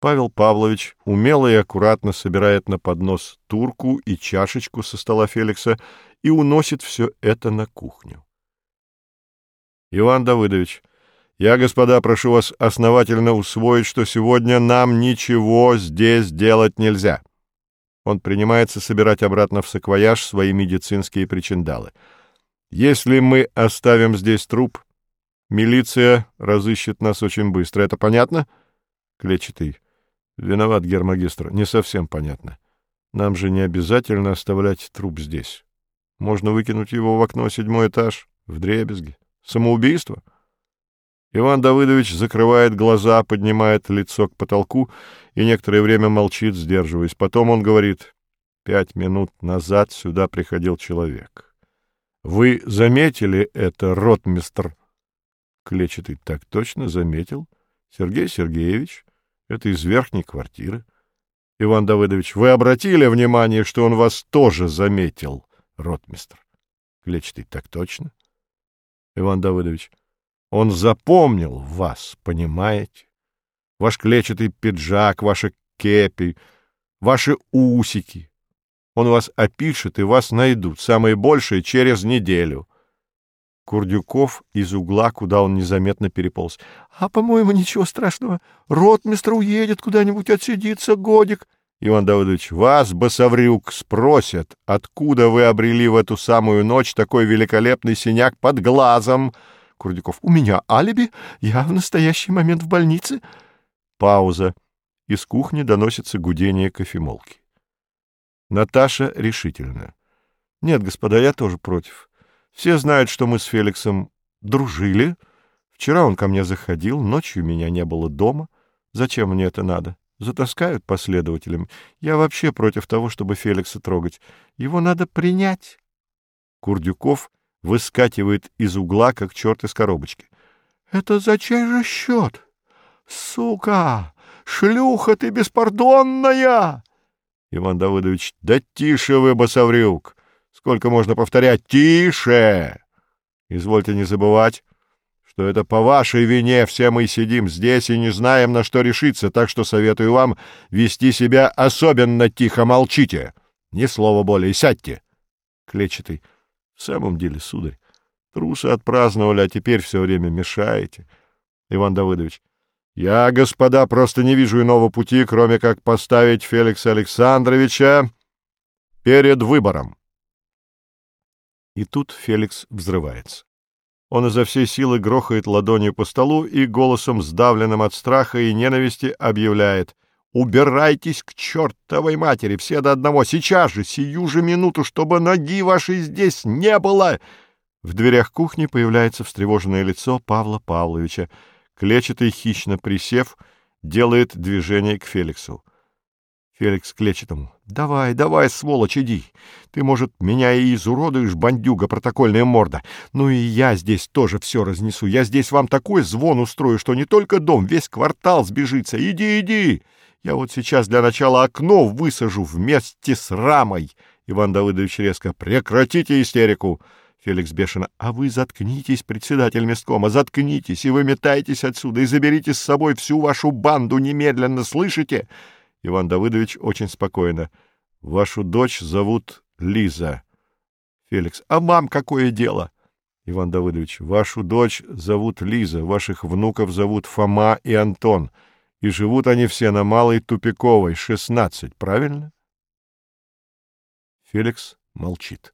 Павел Павлович умело и аккуратно собирает на поднос турку и чашечку со стола Феликса и уносит все это на кухню. Иван Давыдович, я, господа, прошу вас основательно усвоить, что сегодня нам ничего здесь делать нельзя. Он принимается собирать обратно в саквояж свои медицинские причиндалы. Если мы оставим здесь труп, милиция разыщет нас очень быстро. Это понятно? Клетчатый. Виноват, гермагистр, не совсем понятно. Нам же не обязательно оставлять труп здесь. Можно выкинуть его в окно седьмой этаж, в дребезги. Самоубийство? Иван Давыдович закрывает глаза, поднимает лицо к потолку и некоторое время молчит, сдерживаясь. Потом он говорит, пять минут назад сюда приходил человек. Вы заметили это, ротмистр? Клечатый так точно заметил. Сергей Сергеевич, это из верхней квартиры. Иван Давыдович, вы обратили внимание, что он вас тоже заметил, ротмистр? Клечатый, так точно. Иван Давыдович, он запомнил вас, понимаете? Ваш клетчатый пиджак, ваши кепи, ваши усики. Он вас опишет, и вас найдут, самое большее, через неделю. Курдюков из угла, куда он незаметно переполз. — А, по-моему, ничего страшного. Ротмистр уедет куда-нибудь, отсидится годик. Иван Давыдович, вас, басаврюк, спросят, откуда вы обрели в эту самую ночь такой великолепный синяк под глазом. Курдюков, у меня алиби, я в настоящий момент в больнице. Пауза. Из кухни доносится гудение кофемолки. Наташа решительно. Нет, господа, я тоже против. Все знают, что мы с Феликсом дружили. Вчера он ко мне заходил, ночью меня не было дома. Зачем мне это надо? Затаскают последователям. Я вообще против того, чтобы Феликса трогать. Его надо принять. Курдюков выскакивает из угла, как черт из коробочки. — Это за чей же счет? Сука! Шлюха ты беспардонная! Иван Давыдович, да тише вы, басаврюк! Сколько можно повторять «Тише!» Извольте не забывать, что это по вашей вине все мы сидим здесь и не знаем, на что решиться, так что советую вам вести себя особенно тихо, молчите. Ни слова более, сядьте. Клетчатый. В самом деле, сударь, трусы отпраздновали, а теперь все время мешаете. Иван Давыдович. Я, господа, просто не вижу иного пути, кроме как поставить Феликса Александровича перед выбором. И тут Феликс взрывается. Он изо всей силы грохает ладонью по столу и голосом, сдавленным от страха и ненависти, объявляет «Убирайтесь к чертовой матери, все до одного, сейчас же, сию же минуту, чтобы ноги вашей здесь не было!» В дверях кухни появляется встревоженное лицо Павла Павловича. Клечатый, хищно присев, делает движение к Феликсу. Феликс Клечетому. «Давай, давай, сволочь, иди. Ты, может, меня и изуродуешь, бандюга, протокольная морда. Ну и я здесь тоже все разнесу. Я здесь вам такой звон устрою, что не только дом, весь квартал сбежится. Иди, иди. Я вот сейчас для начала окно высажу вместе с рамой». Иван Давыдович резко. «Прекратите истерику!» Феликс бешено. «А вы заткнитесь, председатель месткома, заткнитесь и выметайтесь отсюда и заберите с собой всю вашу банду немедленно, слышите?» Иван Давыдович очень спокойно. — Вашу дочь зовут Лиза. Феликс. — А мам какое дело? Иван Давыдович. — Вашу дочь зовут Лиза, ваших внуков зовут Фома и Антон. И живут они все на Малой Тупиковой, 16, правильно? Феликс молчит.